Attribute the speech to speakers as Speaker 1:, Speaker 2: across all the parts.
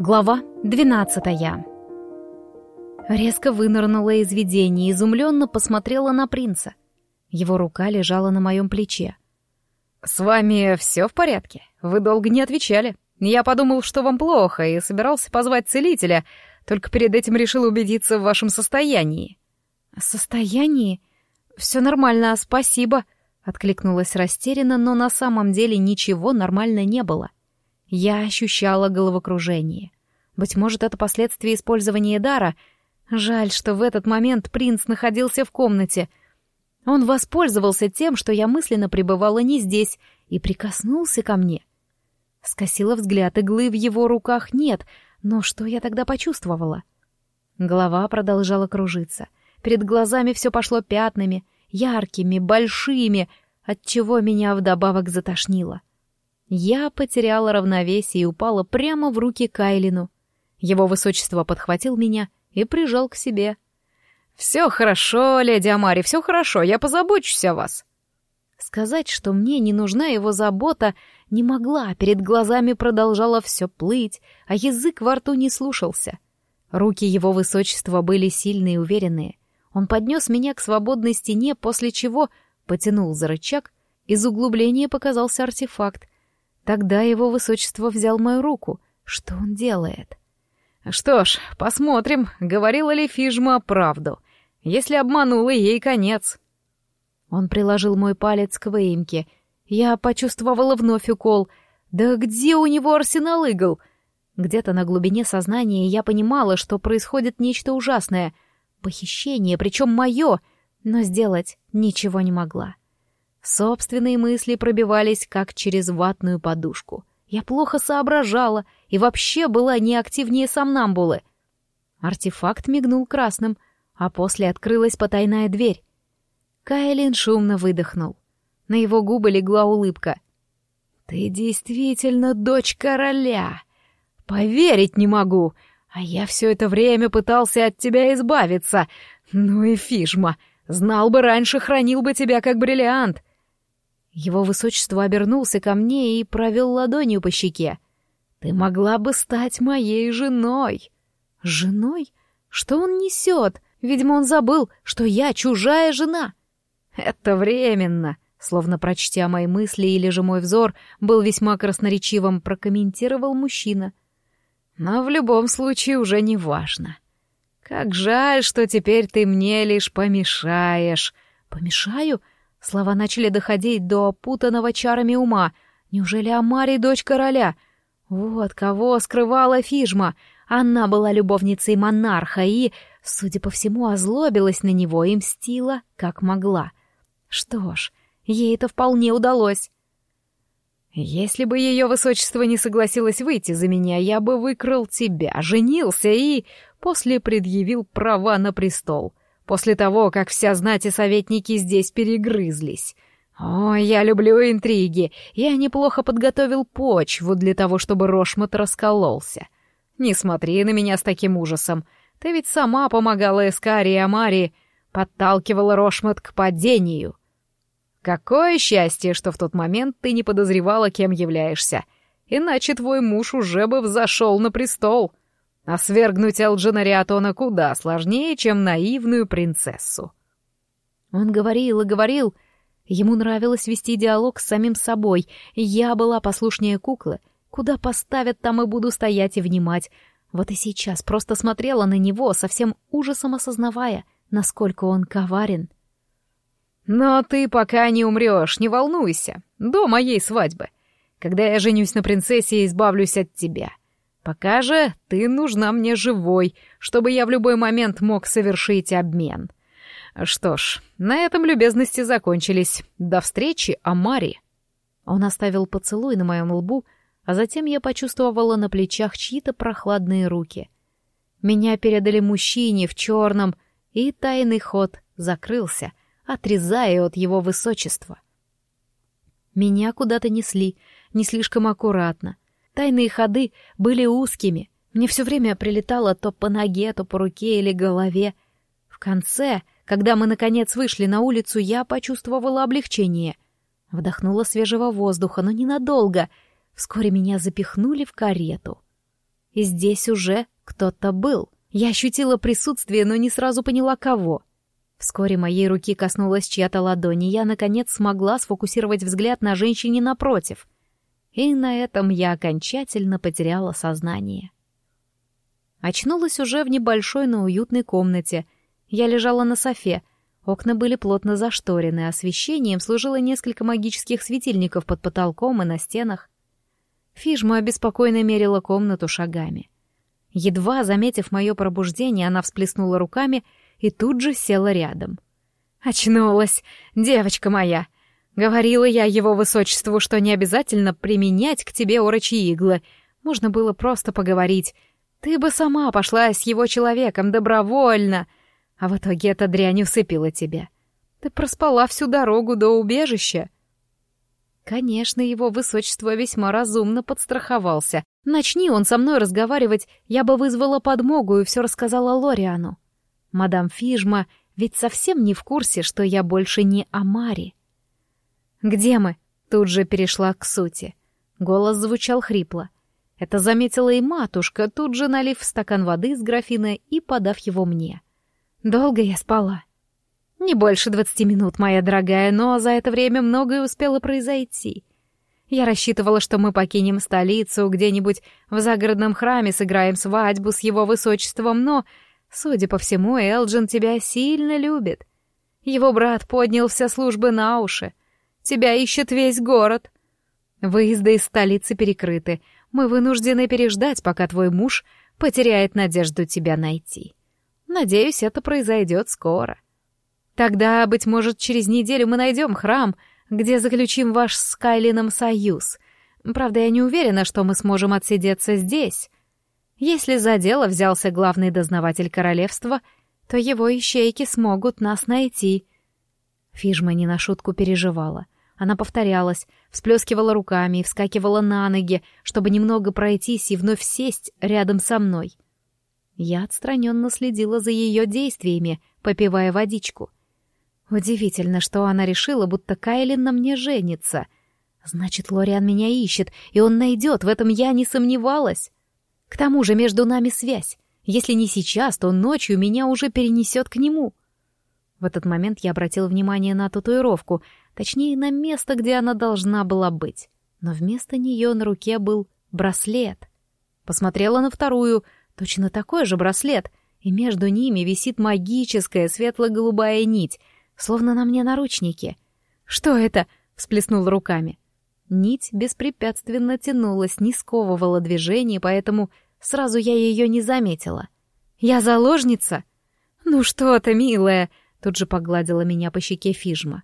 Speaker 1: Глава двенадцатая. Резко вынырнула из видения и изумленно посмотрела на принца. Его рука лежала на моем плече.
Speaker 2: «С вами все в порядке? Вы долго не отвечали. Я подумал, что вам плохо, и собирался позвать целителя, только перед этим решил убедиться в вашем состоянии».
Speaker 1: «Состоянии? Все нормально, спасибо», — откликнулась растерянно, но на самом деле ничего нормально не было. — я ощущала головокружение. Быть может, это последствия использования дара. Жаль, что в этот момент принц находился в комнате. Он воспользовался тем, что я мысленно пребывала не здесь, и прикоснулся ко мне. Скосила взгляд, иглы в его руках нет, но что я тогда почувствовала? Голова продолжала кружиться. Перед глазами все пошло пятнами, яркими, большими, отчего меня вдобавок затошнило. Я потеряла равновесие и упала прямо в руки Кайлину. Его высочество подхватил меня и прижал к себе.
Speaker 2: «Все хорошо, леди Амари, все хорошо, я позабочусь о вас».
Speaker 1: Сказать, что мне не нужна его забота, не могла, перед глазами продолжало все плыть, а язык во рту не слушался. Руки его высочества были сильные и уверенные. Он поднес меня к свободной стене, после чего потянул за рычаг, из углубления показался артефакт, Тогда его высочество взял мою руку. Что он делает?
Speaker 2: Что ж, посмотрим, говорила ли Фижма правду. Если обманула, ей конец.
Speaker 1: Он приложил мой палец к выемке. Я почувствовала вновь укол. Да где у него арсенал игл? Где-то на глубине сознания я понимала, что происходит нечто ужасное. Похищение, причем мое, но сделать ничего не могла. Собственные мысли пробивались как через ватную подушку. Я плохо соображала и вообще была не активнее сомнамбулы. Артефакт мигнул красным, а после открылась потайная дверь. Кайлин шумно выдохнул. На его губы легла улыбка. «Ты действительно дочь короля! Поверить не могу! А я все это время пытался от тебя избавиться! Ну и фишма! Знал бы раньше, хранил бы тебя как бриллиант!» Его высочество обернулся ко мне и провел ладонью по щеке. «Ты могла бы стать моей женой!» «Женой? Что он несет? Видимо, он забыл, что я чужая жена!» «Это временно!» Словно прочтя мои мысли или же мой взор был весьма красноречивым, прокомментировал мужчина. «Но в любом случае уже не важно. Как жаль, что теперь ты мне лишь помешаешь». «Помешаю? Слова начали доходить до опутанного чарами ума. Неужели Амари дочь короля? Вот кого скрывала Фижма. Она была любовницей монарха и, судя по всему, озлобилась на него и мстила, как могла. Что ж, ей это вполне удалось. «Если бы ее высочество не согласилось выйти за меня, я бы выкрал тебя, женился и после предъявил права на престол после того, как вся знать и советники здесь перегрызлись. О, я люблю интриги. Я неплохо подготовил почву для того, чтобы Рошмот раскололся. Не смотри на меня с таким ужасом. Ты ведь сама помогала Эскари и Амари, подталкивала Рошмот к падению. Какое счастье, что в тот момент ты не подозревала, кем являешься. Иначе твой муж уже бы взошел на престол. А свергнуть Элджина Риатона куда сложнее, чем наивную принцессу. Он говорил и говорил. Ему нравилось вести диалог с самим собой. Я была послушнее куклы. Куда поставят, там и буду стоять и внимать. Вот и сейчас просто смотрела на него, совсем ужасом осознавая, насколько он коварен.
Speaker 2: «Но ты пока не умрешь, не волнуйся. До моей свадьбы. Когда я женюсь на принцессе, избавлюсь от тебя. Пока же ты нужна мне живой, чтобы я в любой момент мог совершить обмен. Что ж, на этом любезности закончились. До встречи, Амари.
Speaker 1: Он оставил поцелуй на моем лбу, а затем я почувствовала на плечах чьи-то прохладные руки. Меня передали мужчине в черном, и тайный ход закрылся, отрезая от его высочества. Меня куда-то несли, не слишком аккуратно, Тайные ходы были узкими. Мне все время прилетало то по ноге, то по руке или голове. В конце, когда мы наконец вышли на улицу, я почувствовала облегчение. Вдохнула свежего воздуха, но ненадолго. Вскоре меня запихнули в карету. и здесь уже кто-то был. Я ощутила присутствие, но не сразу поняла, кого. Вскоре моей руки коснулась чья-то ладонь, и я, наконец, смогла сфокусировать взгляд на женщине напротив. И на этом я окончательно потеряла сознание. Очнулась уже в небольшой, но уютной комнате. Я лежала на софе. Окна были плотно зашторены, освещением служило несколько магических светильников под потолком и на стенах. Фижма беспокойно мерила комнату шагами. Едва заметив мое пробуждение, она всплеснула руками и тут же села рядом. «Очнулась, девочка моя!» Говорила я его высочеству, что не обязательно применять к тебе орочьи иглы. Можно было просто поговорить. Ты бы сама пошла с его человеком добровольно. А в итоге эта дрянь усыпила тебя. Ты проспала всю дорогу до убежища. Конечно, его высочество весьма разумно подстраховался. Начни он со мной разговаривать, я бы вызвала подмогу и все рассказала Лориану. Мадам Фижма ведь совсем не в курсе, что я больше не Амари. «Где мы?» — тут же перешла к сути. Голос звучал хрипло. Это заметила и матушка, тут же налив стакан воды из графина и подав его мне. Долго я спала. Не больше двадцати минут, моя дорогая, но за это время многое успело произойти. Я рассчитывала, что мы покинем столицу, где-нибудь в загородном храме сыграем свадьбу с его высочеством, но, судя по всему, Элджин тебя сильно любит. Его брат поднял все службы на уши. Тебя ищет весь город. Выезды из столицы перекрыты. Мы вынуждены переждать, пока твой муж потеряет надежду тебя найти. Надеюсь, это произойдет скоро. Тогда, быть может, через неделю мы найдем храм, где заключим ваш с Кайлином союз. Правда, я не уверена, что мы сможем отсидеться здесь. Если за дело взялся главный дознаватель королевства, то его ищейки смогут нас найти. Фижма не на шутку переживала. Она повторялась, всплескивала руками и вскакивала на ноги, чтобы немного пройтись и вновь сесть рядом со мной. Я отстраненно следила за ее действиями, попивая водичку. Удивительно, что она решила, будто Кайлин на мне женится. Значит, Лориан меня ищет, и он найдет, в этом я не сомневалась. К тому же между нами связь. Если не сейчас, то ночью меня уже перенесет к нему. В этот момент я обратила внимание на татуировку, точнее, на место, где она должна была быть. Но вместо нее на руке был браслет. Посмотрела на вторую, точно такой же браслет, и между ними висит магическая светло-голубая нить, словно на мне наручники. «Что это?» — всплеснул руками. Нить беспрепятственно тянулась, не сковывала движение, поэтому сразу я ее не заметила. «Я заложница?» «Ну что ты, милая!» Тут же погладила меня по щеке Фижма.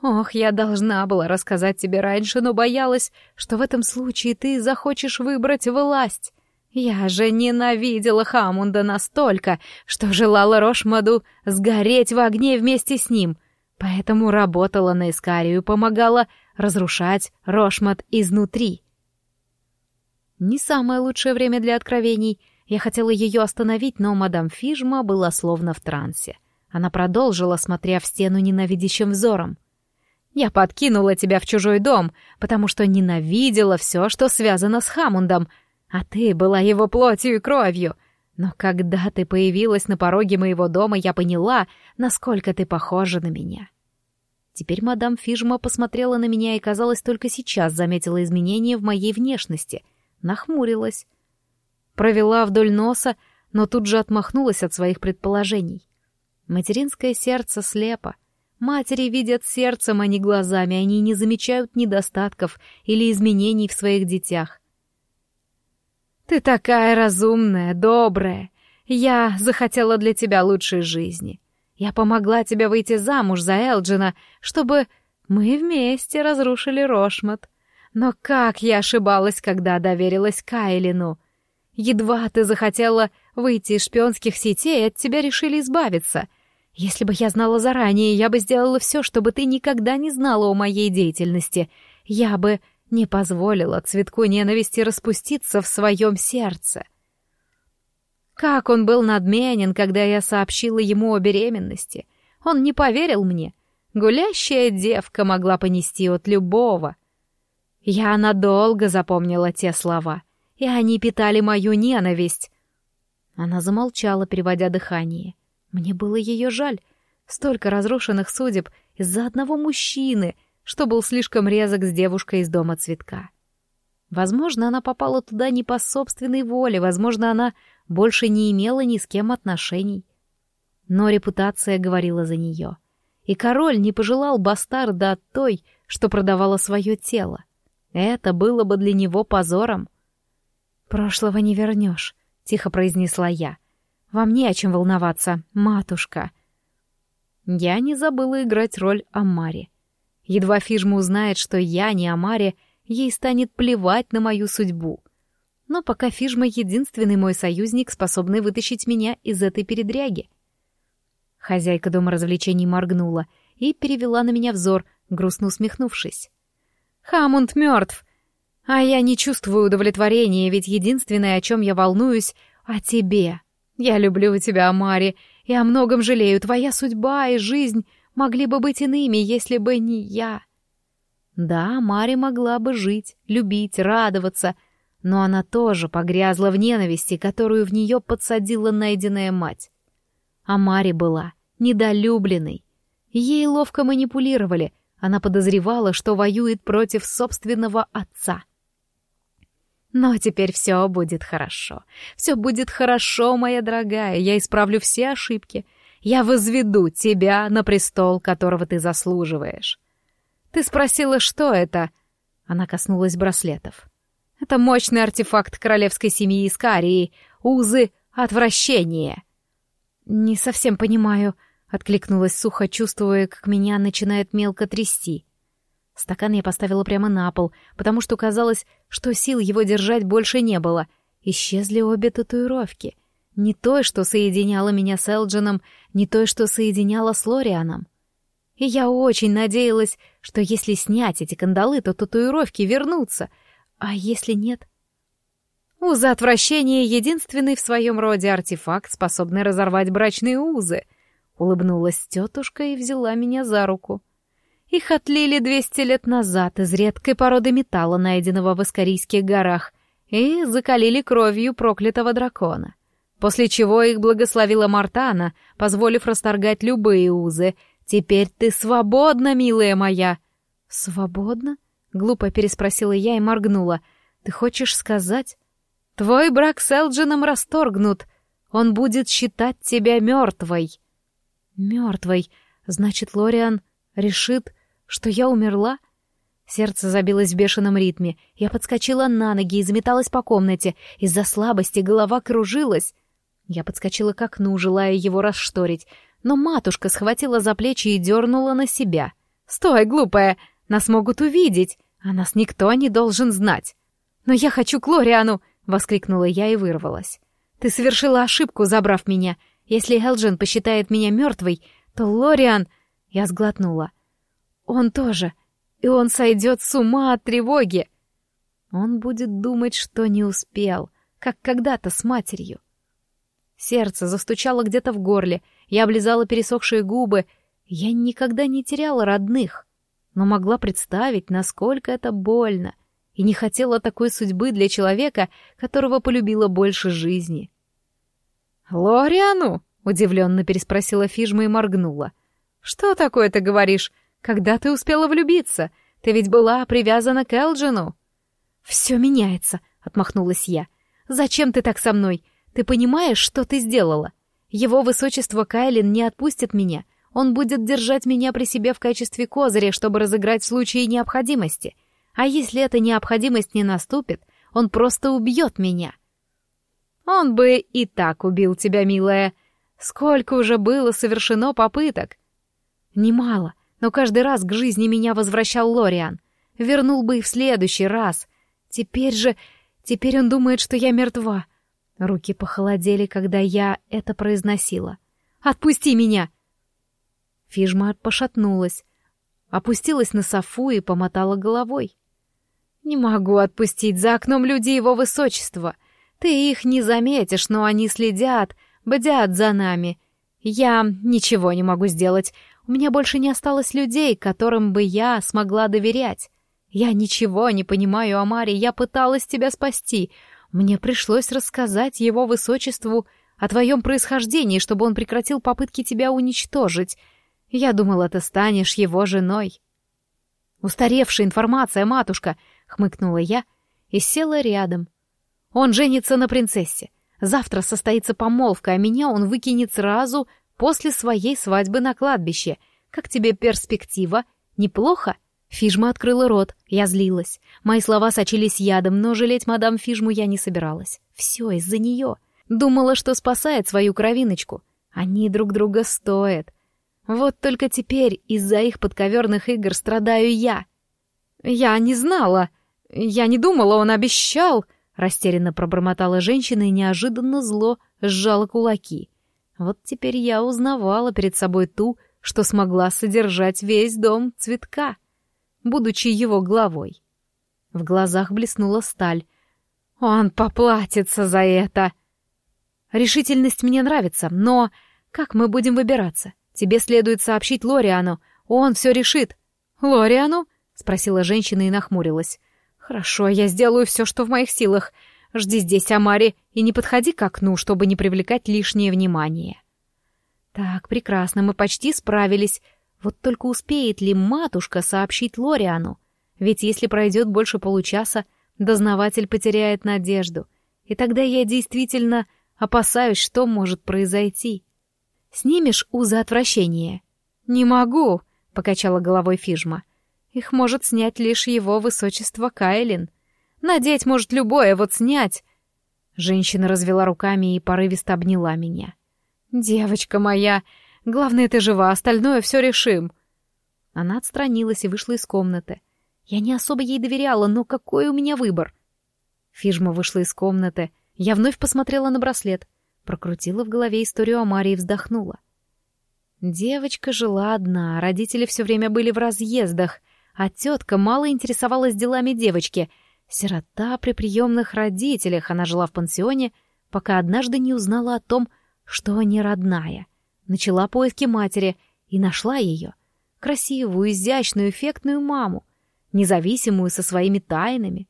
Speaker 1: «Ох, я должна была рассказать тебе раньше, но боялась, что в этом случае ты захочешь выбрать власть. Я же ненавидела Хамунда настолько, что желала Рошмаду сгореть в огне вместе с ним, поэтому работала на Искарию, помогала разрушать Рошмад изнутри». Не самое лучшее время для откровений. Я хотела ее остановить, но мадам Фижма была словно в трансе — она продолжила, смотря в стену ненавидящим взором. «Я подкинула тебя в чужой дом, потому что ненавидела все, что связано с Хамундом, а ты была его плотью и кровью. Но когда ты появилась на пороге моего дома, я поняла, насколько ты похожа на меня». Теперь мадам Фижма посмотрела на меня и, казалось, только сейчас заметила изменения в моей внешности. Нахмурилась. Провела вдоль носа, но тут же отмахнулась от своих предположений. Материнское сердце слепо. Матери видят сердцем, а не глазами, они не замечают недостатков или изменений в своих детях. «Ты такая разумная, добрая. Я захотела для тебя лучшей жизни. Я помогла тебе выйти замуж за Элджина, чтобы мы вместе разрушили Рошмат. Но как я ошибалась, когда доверилась Кайлину!» Едва ты захотела выйти из шпионских сетей, от тебя решили избавиться. Если бы я знала заранее, я бы сделала все, чтобы ты никогда не знала о моей деятельности. Я бы не позволила цветку ненависти распуститься в своем сердце. Как он был надменен, когда я сообщила ему о беременности. Он не поверил мне. Гулящая девка могла понести от любого. Я надолго запомнила те слова. и они питали мою ненависть. Она замолчала, переводя дыхание. Мне было ее жаль. Столько разрушенных судеб из-за одного мужчины, что был слишком резок с девушкой из дома цветка. Возможно, она попала туда не по собственной воле, возможно, она больше не имела ни с кем отношений. Но репутация говорила за нее. И король не пожелал бастарда от той, что продавала свое тело. Это было бы для него позором. «Прошлого не вернешь», — тихо произнесла я. «Вам не о чем волноваться, матушка». Я не забыла играть роль Амари. Едва Фижма узнает, что я не Амари, ей станет плевать на мою судьбу. Но пока Фижма — единственный мой союзник, способный вытащить меня из этой передряги. Хозяйка дома развлечений моргнула и перевела на меня взор, грустно усмехнувшись. «Хамунд мертв, а я не чувствую удовлетворения, ведь единственное, о чем я волнуюсь, о тебе. Я люблю тебя, Амари, и о многом жалею. Твоя судьба и жизнь могли бы быть иными, если бы не я. Да, Мари могла бы жить, любить, радоваться, но она тоже погрязла в ненависти, которую в нее подсадила найденная мать. А Мари была недолюбленной. Ей ловко манипулировали, она подозревала, что воюет против собственного отца. Но теперь все будет хорошо. Все будет хорошо, моя дорогая. Я исправлю все ошибки. Я возведу тебя на престол, которого ты заслуживаешь. Ты спросила, что это? Она коснулась браслетов. Это мощный артефакт королевской семьи Искарии. Узы отвращения. Не совсем понимаю, откликнулась сухо, чувствуя, как меня начинает мелко трясти. Стакан я поставила прямо на пол, потому что казалось, что сил его держать больше не было. Исчезли обе татуировки. Не той, что соединяла меня с Элджином, не той, что соединяла с Лорианом. И я очень надеялась, что если снять эти кандалы, то татуировки вернутся. А если нет? Узы отвращения — единственный в своем роде артефакт, способный разорвать брачные узы. Улыбнулась тетушка и взяла меня за руку. Их отлили 200 лет назад из редкой породы металла, найденного в Искарийских горах, и закалили кровью проклятого дракона. После чего их благословила Мартана, позволив расторгать любые узы. «Теперь ты свободна, милая моя!» «Свободна?» — глупо переспросила я и моргнула. «Ты хочешь сказать?» «Твой брак с Элджином расторгнут. Он будет считать тебя мертвой». «Мертвой? Значит, Лориан решит, что я умерла? Сердце забилось в бешеном ритме. Я подскочила на ноги и заметалась по комнате. Из-за слабости голова кружилась. Я подскочила к окну, желая его расшторить, но матушка схватила за плечи и дернула на себя. «Стой, глупая! Нас могут увидеть, а нас никто не должен знать!» «Но я хочу Лориану!» — воскликнула я и вырвалась. «Ты совершила ошибку, забрав меня. Если Элджин посчитает меня мертвой, то Лориан...» Я сглотнула. Он тоже. И он сойдет с ума от тревоги. Он будет думать, что не успел, как когда-то с матерью. Сердце застучало где-то в горле, я облизала пересохшие губы. Я никогда не теряла родных, но могла представить, насколько это больно, и не хотела такой судьбы для человека, которого полюбила больше жизни. «Лориану?» — удивленно переспросила Фижма и моргнула. «Что такое ты говоришь? Когда ты успела влюбиться? Ты ведь была привязана к Элджину». «Все меняется», — отмахнулась я. «Зачем ты так со мной? Ты понимаешь, что ты сделала? Его высочество Кайлин не отпустит меня. Он будет держать меня при себе в качестве козыря, чтобы разыграть в случае необходимости. А если эта необходимость не наступит, он просто убьет меня». «Он бы и так убил тебя, милая. Сколько уже было совершено попыток?» «Немало но каждый раз к жизни меня возвращал Лориан. Вернул бы и в следующий раз. Теперь же... Теперь он думает, что я мертва. Руки похолодели, когда я это произносила. «Отпусти меня!» Фижма пошатнулась, опустилась на софу и помотала головой. «Не могу отпустить за окном люди его высочества. Ты их не заметишь, но они следят, бдят за нами. Я ничего не могу сделать. У меня больше не осталось людей, которым бы я смогла доверять. Я ничего не понимаю о Маре, я пыталась тебя спасти. Мне пришлось рассказать его высочеству о твоем происхождении, чтобы он прекратил попытки тебя уничтожить. Я думала, ты станешь его женой». «Устаревшая информация, матушка», — хмыкнула я и села рядом. «Он женится на принцессе. Завтра состоится помолвка, а меня он выкинет сразу после своей свадьбы на кладбище. Как тебе перспектива? Неплохо?» Фижма открыла рот, я злилась. Мои слова сочились ядом, но жалеть мадам Фижму я не собиралась. Все из-за нее. Думала, что спасает свою кровиночку. Они друг друга стоят. Вот только теперь из-за их подковерных игр страдаю я. Я не знала. Я не думала, он обещал. Растерянно пробормотала женщина и неожиданно зло сжала кулаки. Вот теперь я узнавала перед собой ту, что смогла содержать весь дом цветка будучи его главой. В глазах блеснула сталь. «Он поплатится за это!» «Решительность мне нравится, но как мы будем выбираться? Тебе следует сообщить Лориану, он все решит». «Лориану?» — спросила женщина и нахмурилась. «Хорошо, я сделаю все, что в моих силах. Жди здесь, Амари, и не подходи к окну, чтобы не привлекать лишнее внимание». «Так, прекрасно, мы почти справились. Вот только успеет ли матушка сообщить Лориану? Ведь если пройдет больше получаса, дознаватель потеряет надежду. И тогда я действительно опасаюсь, что может произойти. Снимешь узы отвращения? Не могу, покачала головой Фижма. Их может снять лишь его высочество Кайлин. Надеть может любое, вот снять. Женщина развела руками и порывисто обняла меня. Девочка моя, Главное, ты жива, остальное все решим». Она отстранилась и вышла из комнаты. Я не особо ей доверяла, но какой у меня выбор? Фижма вышла из комнаты. Я вновь посмотрела на браслет. Прокрутила в голове историю о Марии и вздохнула. Девочка жила одна, родители все время были в разъездах, а тетка мало интересовалась делами девочки. Сирота при приемных родителях, она жила в пансионе, пока однажды не узнала о том, что не родная — Начала поиски матери и нашла ее. Красивую, изящную, эффектную маму, независимую со своими тайнами.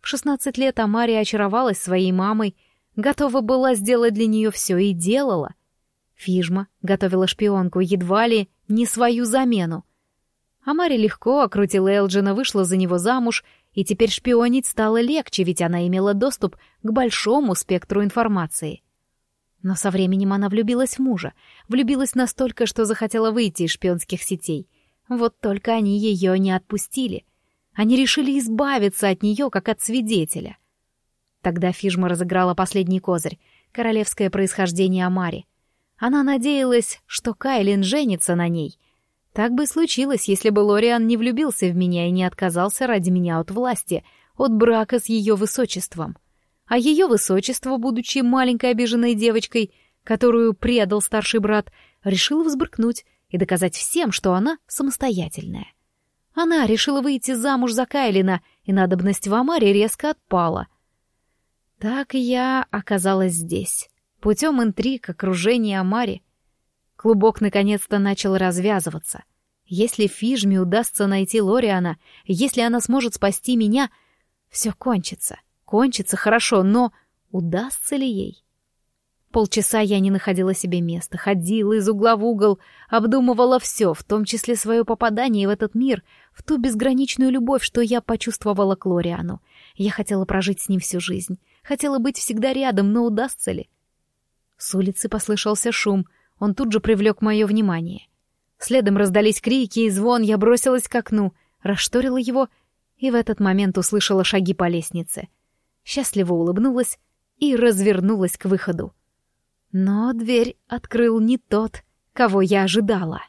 Speaker 1: В шестнадцать лет Амария очаровалась своей мамой, готова была сделать для нее все и делала. Фижма готовила шпионку едва ли не свою замену. Амари легко окрутила Элджина, вышла за него замуж, и теперь шпионить стало легче, ведь она имела доступ к большому спектру информации — но со временем она влюбилась в мужа, влюбилась настолько, что захотела выйти из шпионских сетей. Вот только они ее не отпустили. Они решили избавиться от нее, как от свидетеля. Тогда Фижма разыграла последний козырь — королевское происхождение Амари. Она надеялась, что Кайлин женится на ней. Так бы случилось, если бы Лориан не влюбился в меня и не отказался ради меня от власти, от брака с ее высочеством — а ее высочество, будучи маленькой обиженной девочкой, которую предал старший брат, решил взбрыкнуть и доказать всем, что она самостоятельная. Она решила выйти замуж за Кайлина, и надобность в Амаре резко отпала. Так я оказалась здесь, путем интриг, окружения Амари. Клубок наконец-то начал развязываться. Если Фижме удастся найти Лориана, если она сможет спасти меня, все кончится. — Кончится хорошо, но удастся ли ей? Полчаса я не находила себе места, ходила из угла в угол, обдумывала все, в том числе свое попадание в этот мир, в ту безграничную любовь, что я почувствовала к Лориану. Я хотела прожить с ним всю жизнь, хотела быть всегда рядом, но удастся ли? С улицы послышался шум, он тут же привлек мое внимание. Следом раздались крики и звон, я бросилась к окну, расшторила его и в этот момент услышала шаги по лестнице — счастливо улыбнулась и развернулась к выходу. Но дверь открыл не тот, кого я ожидала.